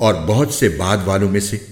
और बहुत से बाद वालों में से